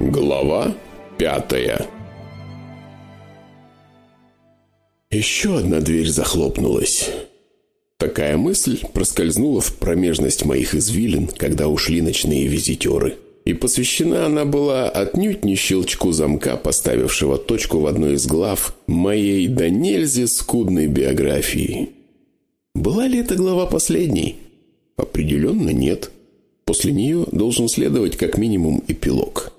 Глава пятая Еще одна дверь захлопнулась. Такая мысль проскользнула в промежность моих извилин, когда ушли ночные визитеры. И посвящена она была отнюдь не щелчку замка, поставившего точку в одной из глав моей до нельзя скудной биографии. Была ли эта глава последней? Определенно нет. После нее должен следовать как минимум эпилог.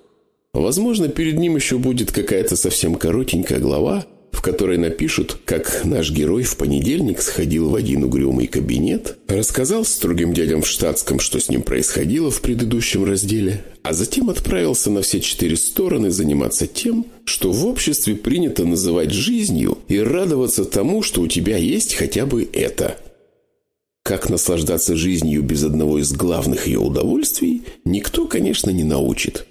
Возможно, перед ним еще будет какая-то совсем коротенькая глава, в которой напишут, как наш герой в понедельник сходил в один угрюмый кабинет, рассказал строгим дядям в штатском, что с ним происходило в предыдущем разделе, а затем отправился на все четыре стороны заниматься тем, что в обществе принято называть жизнью и радоваться тому, что у тебя есть хотя бы это. Как наслаждаться жизнью без одного из главных ее удовольствий, никто, конечно, не научит –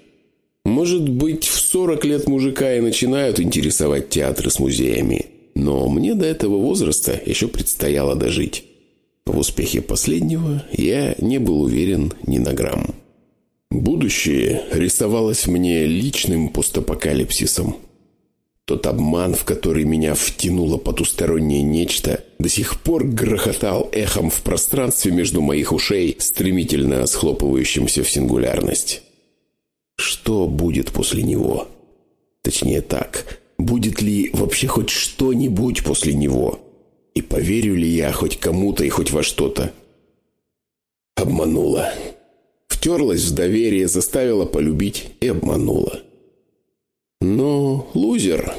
может быть, в 40 лет мужика и начинают интересовать театры с музеями. Но мне до этого возраста еще предстояло дожить. В успехе последнего я не был уверен ни на грамм. Будущее рисовалось мне личным постапокалипсисом. Тот обман, в который меня втянуло потустороннее нечто, до сих пор грохотал эхом в пространстве между моих ушей, стремительно схлопывающимся в сингулярность. Что будет после него? Точнее так, будет ли вообще хоть что-нибудь после него? И поверю ли я хоть кому-то и хоть во что-то? Обманула. Втерлась в доверие, заставила полюбить и обманула. Но лузер...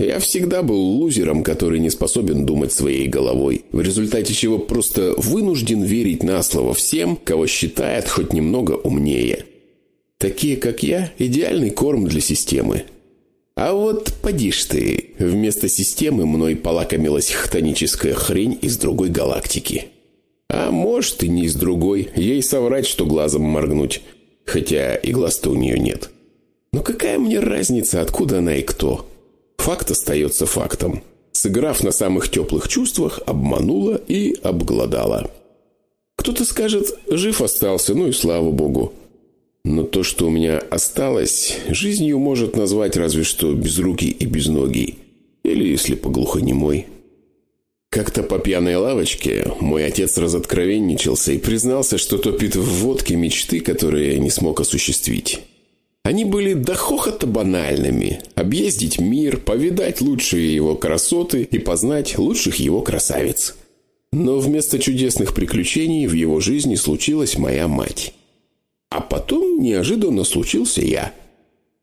Я всегда был лузером, который не способен думать своей головой, в результате чего просто вынужден верить на слово всем, кого считает хоть немного умнее – Такие, как я, идеальный корм для системы. А вот поди ты, вместо системы мной полакомилась хтоническая хрень из другой галактики. А может и не из другой, ей соврать, что глазом моргнуть, хотя и глаз-то у нее нет. Но какая мне разница, откуда она и кто? Факт остается фактом. Сыграв на самых теплых чувствах, обманула и обглодала. Кто-то скажет, жив остался, ну и слава богу. Но то, что у меня осталось, жизнью может назвать разве что безрукий и безногий. Или, если поглухонемой. Как-то по пьяной лавочке мой отец разоткровенничался и признался, что топит в водке мечты, которые не смог осуществить. Они были до хохота банальными. Объездить мир, повидать лучшие его красоты и познать лучших его красавиц. Но вместо чудесных приключений в его жизни случилась моя мать. А потом неожиданно случился я.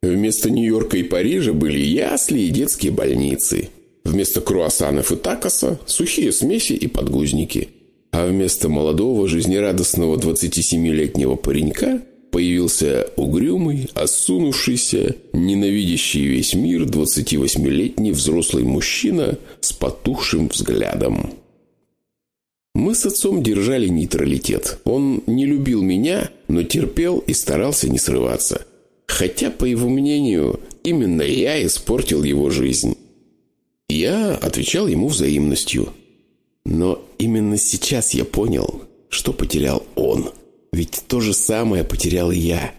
Вместо Нью-Йорка и Парижа были ясли и детские больницы. Вместо круассанов и такоса – сухие смеси и подгузники. А вместо молодого, жизнерадостного 27-летнего паренька появился угрюмый, осунувшийся, ненавидящий весь мир 28-летний взрослый мужчина с потухшим взглядом. Мы с отцом держали нейтралитет. Он не любил меня, но терпел и старался не срываться. Хотя, по его мнению, именно я испортил его жизнь. Я отвечал ему взаимностью. Но именно сейчас я понял, что потерял он. Ведь то же самое потерял и я.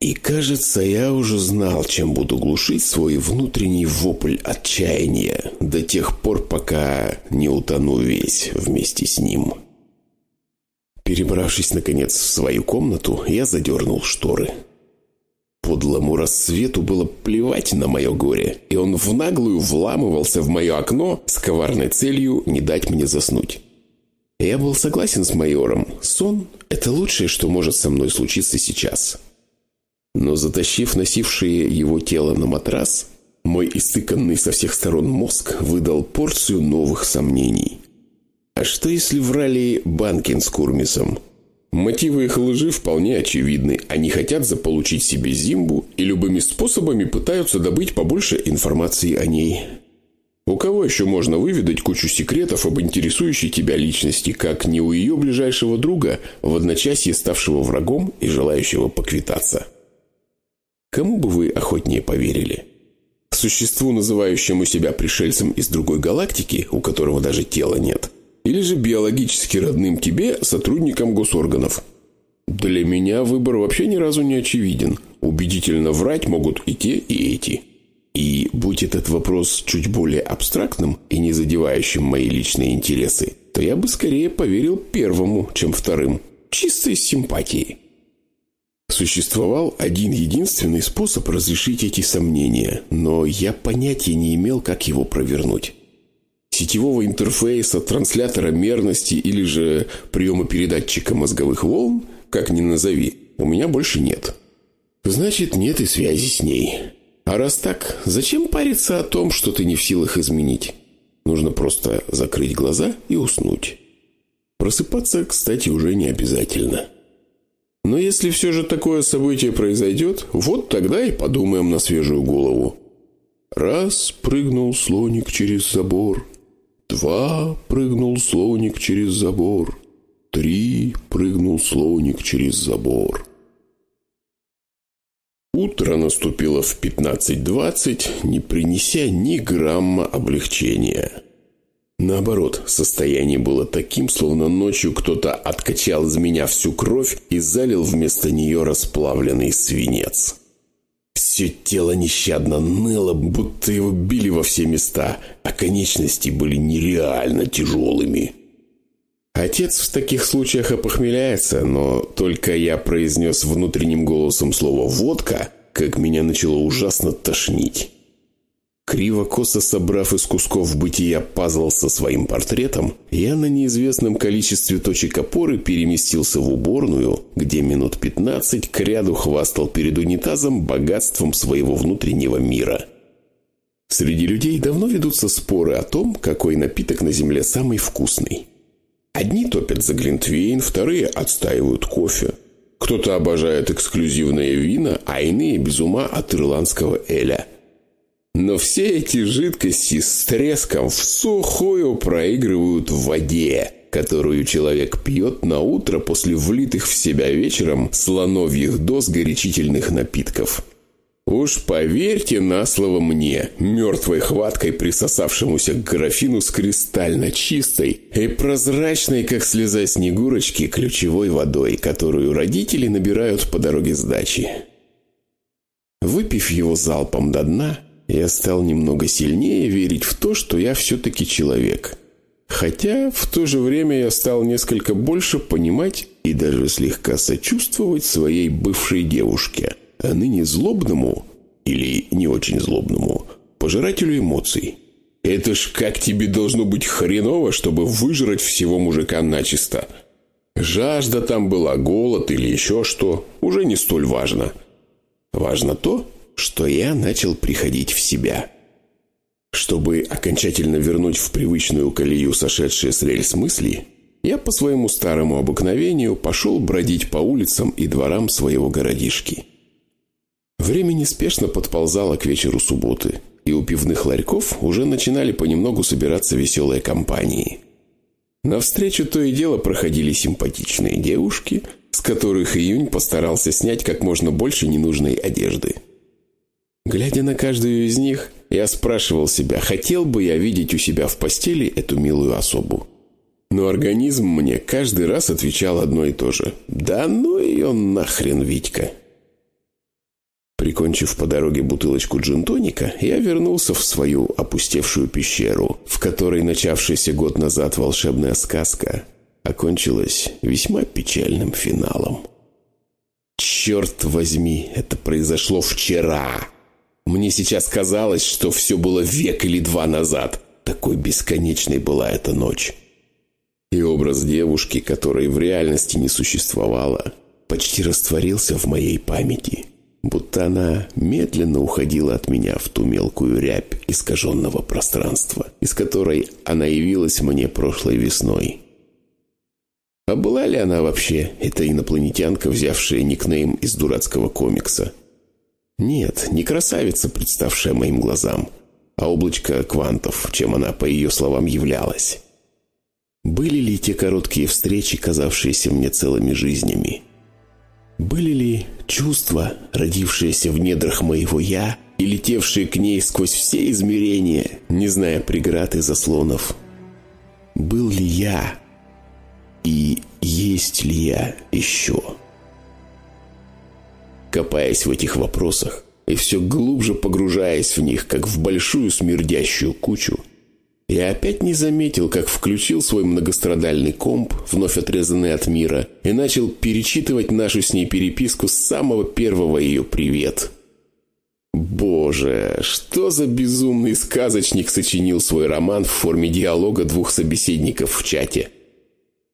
И кажется, я уже знал, чем буду глушить свой внутренний вопль отчаяния до тех пор, пока не утону весь вместе с ним. Перебравшись, наконец, в свою комнату, я задернул шторы. Подлому рассвету было плевать на мое горе, и он в наглую вламывался в мое окно с коварной целью не дать мне заснуть. Я был согласен с майором. Сон – это лучшее, что может со мной случиться сейчас. Но затащив носившее его тело на матрас, мой истыканный со всех сторон мозг выдал порцию новых сомнений. А что если врали Банкин с Курмисом? Мотивы их лжи вполне очевидны. Они хотят заполучить себе Зимбу и любыми способами пытаются добыть побольше информации о ней. У кого еще можно выведать кучу секретов об интересующей тебя личности, как не у ее ближайшего друга, в одночасье ставшего врагом и желающего поквитаться? Кому бы вы охотнее поверили? Существу, называющему себя пришельцем из другой галактики, у которого даже тела нет? Или же биологически родным тебе сотрудникам госорганов? Для меня выбор вообще ни разу не очевиден. Убедительно врать могут и те, и эти. И будь этот вопрос чуть более абстрактным и не задевающим мои личные интересы, то я бы скорее поверил первому, чем вторым. Чисто из симпатии. Существовал один единственный способ разрешить эти сомнения, но я понятия не имел, как его провернуть. Сетевого интерфейса, транслятора мерности или же приема-передатчика мозговых волн, как ни назови, у меня больше нет. Значит, нет и связи с ней. А раз так, зачем париться о том, что ты не в силах изменить? Нужно просто закрыть глаза и уснуть. Просыпаться, кстати, уже не обязательно. Но если все же такое событие произойдет, вот тогда и подумаем на свежую голову. Раз прыгнул слоник через забор, два прыгнул слоник через забор, три прыгнул слоник через забор. Утро наступило в 15.20, не принеся ни грамма облегчения. Наоборот, состояние было таким, словно ночью кто-то откачал из меня всю кровь и залил вместо нее расплавленный свинец. Все тело нещадно ныло, будто его били во все места, а конечности были нереально тяжелыми. Отец в таких случаях опохмеляется, но только я произнес внутренним голосом слово «водка», как меня начало ужасно тошнить. Криво-косо собрав из кусков бытия пазл со своим портретом, я на неизвестном количестве точек опоры переместился в уборную, где минут пятнадцать кряду хвастал перед унитазом богатством своего внутреннего мира. Среди людей давно ведутся споры о том, какой напиток на земле самый вкусный. Одни топят за глинтвейн, вторые отстаивают кофе. Кто-то обожает эксклюзивные вина, а иные без ума от ирландского эля. Но все эти жидкости с треском в сухую проигрывают в воде, которую человек пьет на утро после влитых в себя вечером слоновьих доз горячительных напитков. Уж поверьте на слово мне, мертвой хваткой присосавшемуся к графину с кристально чистой и прозрачной, как слеза снегурочки, ключевой водой, которую родители набирают по дороге с дачи. Выпив его залпом до дна, я стал немного сильнее верить в то, что я все-таки человек. Хотя в то же время я стал несколько больше понимать и даже слегка сочувствовать своей бывшей девушке – а ныне злобному, или не очень злобному, пожирателю эмоций. Это ж как тебе должно быть хреново, чтобы выжрать всего мужика начисто. Жажда там была, голод или еще что, уже не столь важно. Важно то, что я начал приходить в себя. Чтобы окончательно вернуть в привычную колею сошедшие с рельс мысли, я по своему старому обыкновению пошел бродить по улицам и дворам своего городишки. Время неспешно подползало к вечеру субботы, и у пивных ларьков уже начинали понемногу собираться веселые компании. Навстречу то и дело проходили симпатичные девушки, с которых Июнь постарался снять как можно больше ненужной одежды. Глядя на каждую из них, я спрашивал себя, хотел бы я видеть у себя в постели эту милую особу. Но организм мне каждый раз отвечал одно и то же. «Да ну ее нахрен, Витька!» Прикончив по дороге бутылочку джин-тоника, я вернулся в свою опустевшую пещеру, в которой начавшаяся год назад волшебная сказка окончилась весьма печальным финалом. Черт возьми, это произошло вчера. Мне сейчас казалось, что все было век или два назад. Такой бесконечной была эта ночь. И образ девушки, которой в реальности не существовало, почти растворился в моей памяти будто она медленно уходила от меня в ту мелкую рябь искаженного пространства, из которой она явилась мне прошлой весной. А была ли она вообще, эта инопланетянка, взявшая никнейм из дурацкого комикса? Нет, не красавица, представшая моим глазам, а облачко квантов, чем она, по ее словам, являлась. Были ли те короткие встречи, казавшиеся мне целыми жизнями? Были ли чувства, родившиеся в недрах моего «я» и летевшие к ней сквозь все измерения, не зная преград и заслонов? Был ли я и есть ли я еще? Копаясь в этих вопросах и все глубже погружаясь в них, как в большую смердящую кучу, я опять не заметил, как включил свой многострадальный комп, вновь отрезанный от мира, и начал перечитывать нашу с ней переписку с самого первого ее «привет». Боже, что за безумный сказочник сочинил свой роман в форме диалога двух собеседников в чате?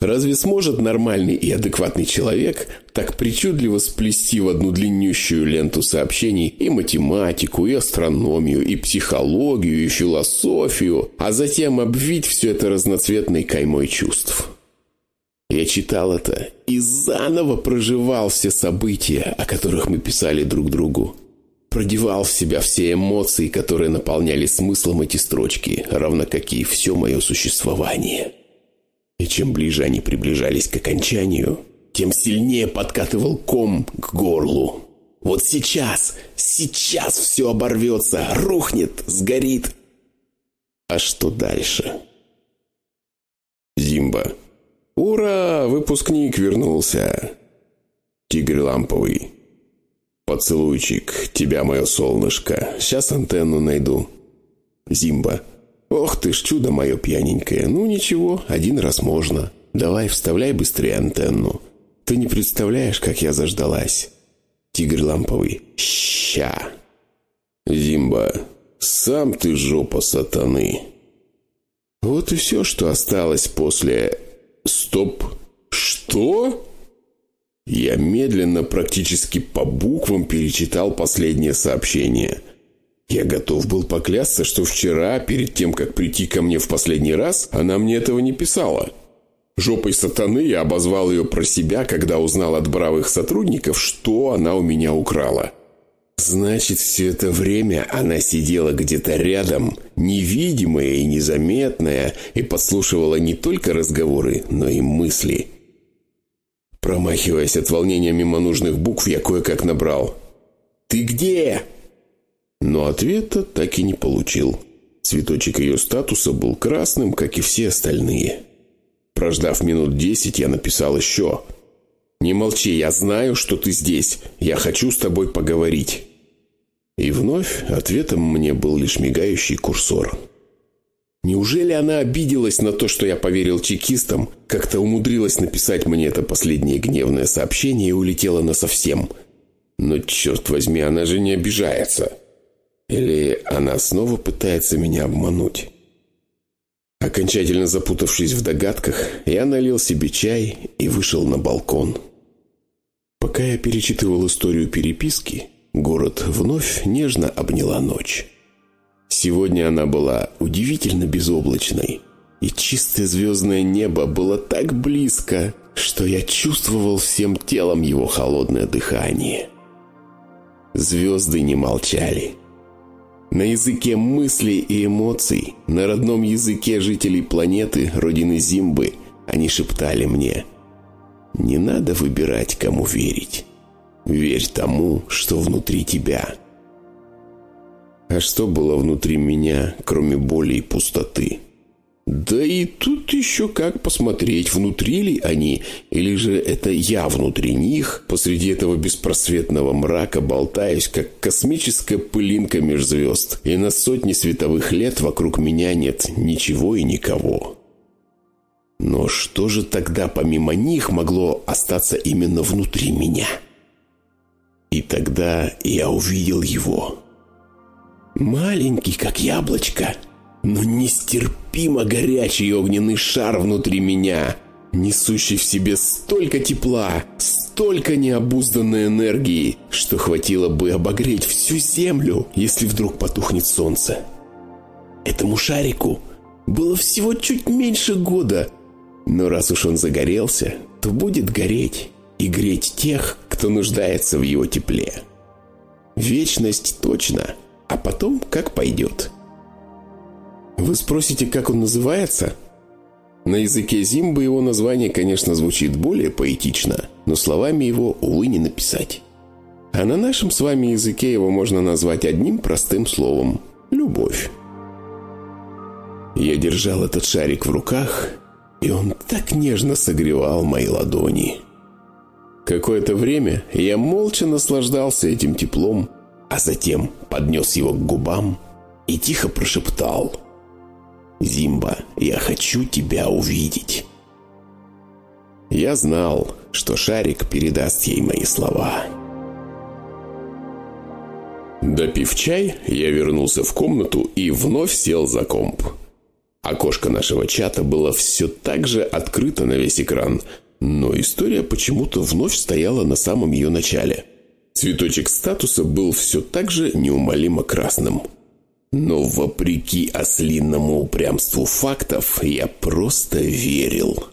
Разве сможет нормальный и адекватный человек так причудливо сплести в одну длиннющую ленту сообщений и математику, и астрономию, и психологию, и философию, а затем обвить все это разноцветной каймой чувств? Я читал это и заново проживал все события, о которых мы писали друг другу. Продевал в себя все эмоции, которые наполняли смыслом эти строчки, равно как и все мое существование. И чем ближе они приближались к окончанию, тем сильнее подкатывал ком к горлу. Вот сейчас, сейчас все оборвется, рухнет, сгорит. А что дальше? Зимба. Ура, выпускник вернулся. Тигр ламповый. Поцелуйчик, тебя, мое солнышко. Сейчас антенну найду. Зимба. «Ох ты ж чудо мое пьяненькое! Ну ничего, один раз можно. Давай, вставляй быстрее антенну. Ты не представляешь, как я заждалась!» Тигр ламповый. «Ща!» «Зимба, сам ты жопа сатаны!» Вот и все, что осталось после... Стоп! Что? Я медленно, практически по буквам перечитал последнее сообщение – я готов был поклясться, что вчера, перед тем, как прийти ко мне в последний раз, она мне этого не писала. Жопой сатаны я обозвал ее про себя, когда узнал от бравых сотрудников, что она у меня украла. Значит, все это время она сидела где-то рядом, невидимая и незаметная, и подслушивала не только разговоры, но и мысли. Промахиваясь от волнения мимо нужных букв, я кое-как набрал. «Ты где?» Но ответа так и не получил. Цветочек ее статуса был красным, как и все остальные. Прождав минут десять, я написал еще. «Не молчи, я знаю, что ты здесь. Я хочу с тобой поговорить». И вновь ответом мне был лишь мигающий курсор. Неужели она обиделась на то, что я поверил чекистам, как-то умудрилась написать мне это последнее гневное сообщение и улетела насовсем? Но, черт возьми, она же не обижается. Или она снова пытается меня обмануть? Окончательно запутавшись в догадках, я налил себе чай и вышел на балкон. Пока я перечитывал историю переписки, город вновь нежно обняла ночь. Сегодня она была удивительно безоблачной, и чистое звездное небо было так близко, что я чувствовал всем телом его холодное дыхание. Звезды не молчали. На языке мыслей и эмоций, на родном языке жителей планеты, родины Зимбы, они шептали мне «Не надо выбирать, кому верить. Верь тому, что внутри тебя». А что было внутри меня, кроме боли и пустоты? Да и тут еще как посмотреть, внутри ли они, или же это я внутри них, посреди этого беспросветного мрака болтаюсь, как космическая пылинка меж звезд, и на сотни световых лет вокруг меня нет ничего и никого. Но что же тогда помимо них могло остаться именно внутри меня? И тогда я увидел его. Маленький, как яблочко — но нестерпимо горячий огненный шар внутри меня, несущий в себе столько тепла, столько необузданной энергии, что хватило бы обогреть всю землю, если вдруг потухнет солнце. Этому шарику было всего чуть меньше года, но раз уж он загорелся, то будет гореть и греть тех, кто нуждается в его тепле. Вечность точно, а потом как пойдет. Вы спросите, как он называется? На языке Зимбы его название, конечно, звучит более поэтично, но словами его, увы, не написать. А на нашем с вами языке его можно назвать одним простым словом – любовь. Я держал этот шарик в руках, и он так нежно согревал мои ладони. Какое-то время я молча наслаждался этим теплом, а затем поднес его к губам и тихо прошептал «Зимба, я хочу тебя увидеть». Я знал, что Шарик передаст ей мои слова. Допив чай, я вернулся в комнату и вновь сел за комп. Окошко нашего чата было все так же открыто на весь экран, но история почему-то вновь стояла на самом ее начале. Цветочек статуса был все так же неумолимо красным. Но вопреки ослинному упрямству фактов, я просто верил.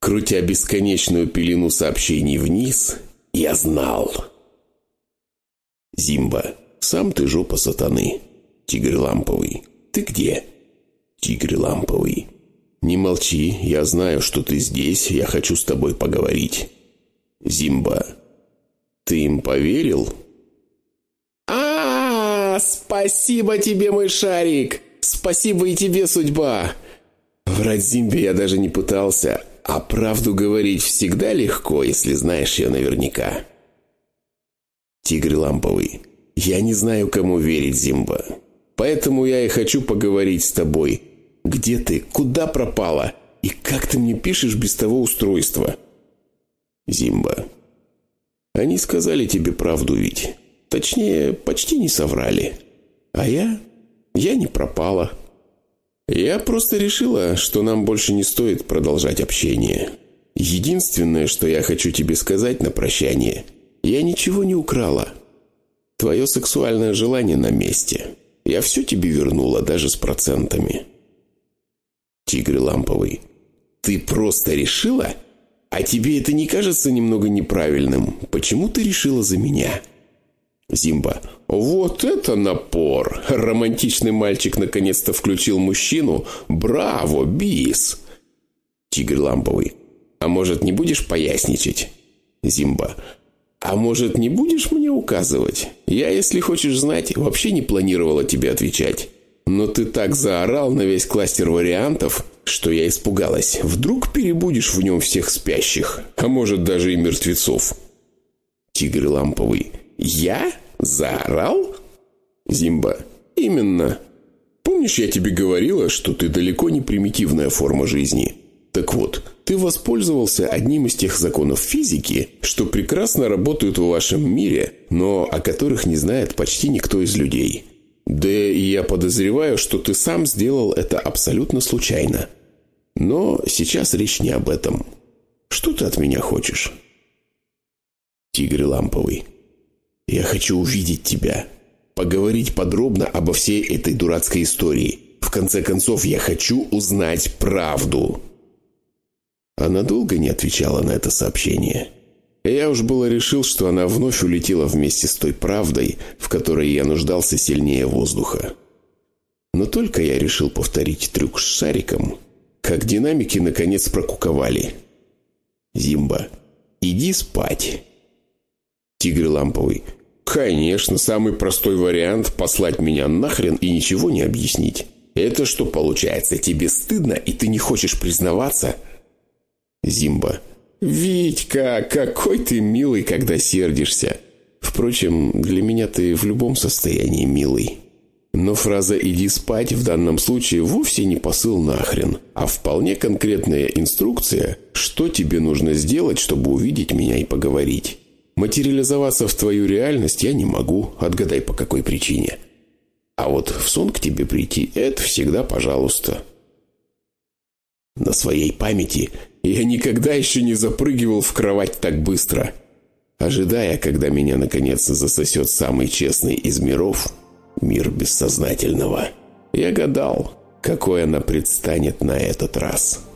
Крутя бесконечную пелену сообщений вниз, я знал. Зимба, сам ты жопа сатаны. Тигр ламповый, ты где? Тигр ламповый. Не молчи, я знаю, что ты здесь, я хочу с тобой поговорить. Зимба, ты им поверил? Спасибо тебе, мой шарик! Спасибо и тебе, судьба! Врать Зимбе я даже не пытался, а правду говорить всегда легко, если знаешь ее наверняка. Тигр ламповый, я не знаю, кому верить, Зимба. Поэтому я и хочу поговорить с тобой. Где ты? Куда пропала? И как ты мне пишешь без того устройства? Зимба. Они сказали тебе правду ведь. Точнее, почти не соврали. А я? Я не пропала. Я просто решила, что нам больше не стоит продолжать общение. Единственное, что я хочу тебе сказать на прощание, я ничего не украла. Твое сексуальное желание на месте. Я все тебе вернула, даже с процентами. Тигр ламповый. Ты просто решила? А тебе это не кажется немного неправильным? Почему ты решила за меня? Зимба. Вот это напор! Романтичный мальчик наконец-то включил мужчину. Браво, бис! Тигр ламповый. А может, не будешь поясничать? Зимба. А может, не будешь мне указывать? Я, если хочешь знать, вообще не планировала тебе отвечать. Но ты так заорал на весь кластер вариантов, что я испугалась. Вдруг перебудешь в нем всех спящих, а может даже и мертвецов. Тигр ламповый. Я? Заорал? Зимба. Именно. Помнишь, я тебе говорила, что ты далеко не примитивная форма жизни? Так вот, ты воспользовался одним из тех законов физики, что прекрасно работают в вашем мире, но о которых не знает почти никто из людей. Да я подозреваю, что ты сам сделал это абсолютно случайно. Но сейчас речь не об этом. Что ты от меня хочешь? Тигр ламповый. Я хочу увидеть тебя. Поговорить подробно обо всей этой дурацкой истории. В конце концов, я хочу узнать правду. Она долго не отвечала на это сообщение. Я уж было решил, что она вновь улетела вместе с той правдой, в которой я нуждался сильнее воздуха. Но только я решил повторить трюк с шариком, как динамики наконец прокуковали. «Зимба, иди спать». Тигр ламповый. «Конечно, самый простой вариант – послать меня нахрен и ничего не объяснить. Это что получается, тебе стыдно, и ты не хочешь признаваться?» Зимба. «Витька, какой ты милый, когда сердишься. Впрочем, для меня ты в любом состоянии милый». Но фраза «иди спать» в данном случае вовсе не посыл нахрен, а вполне конкретная инструкция, что тебе нужно сделать, чтобы увидеть меня и поговорить. Материализоваться в твою реальность я не могу, отгадай по какой причине. А вот в сон к тебе прийти – это всегда пожалуйста. На своей памяти я никогда еще не запрыгивал в кровать так быстро. Ожидая, когда меня наконец засосет самый честный из миров, мир бессознательного. Я гадал, какой она предстанет на этот раз».